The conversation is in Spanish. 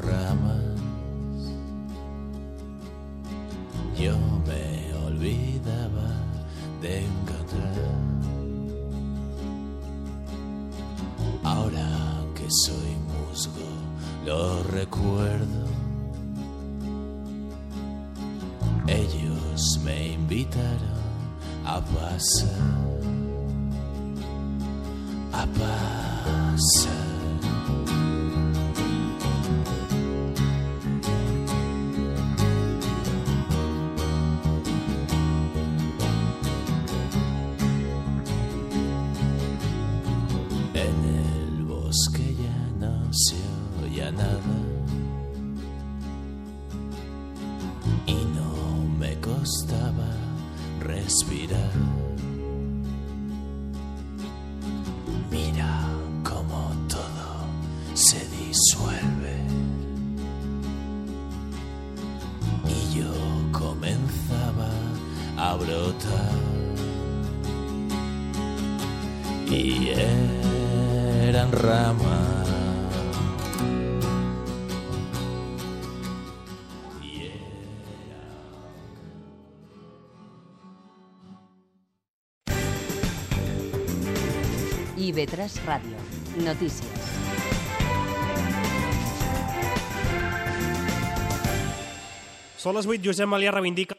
ramas. Yo me olvidaba de encontrar. Ahora que soy musgo, lo recuerdo. Ellos me invitaron a pasar. A pasar. Bosque ya no se oía nada. Y no me costaba respirar. Mira cómo todo se disuelve. Y yo comenzaba a brotar. Y eran ramas. Y IB3 Ràdio. Notícies. Són les 8, Josep Malia reivindica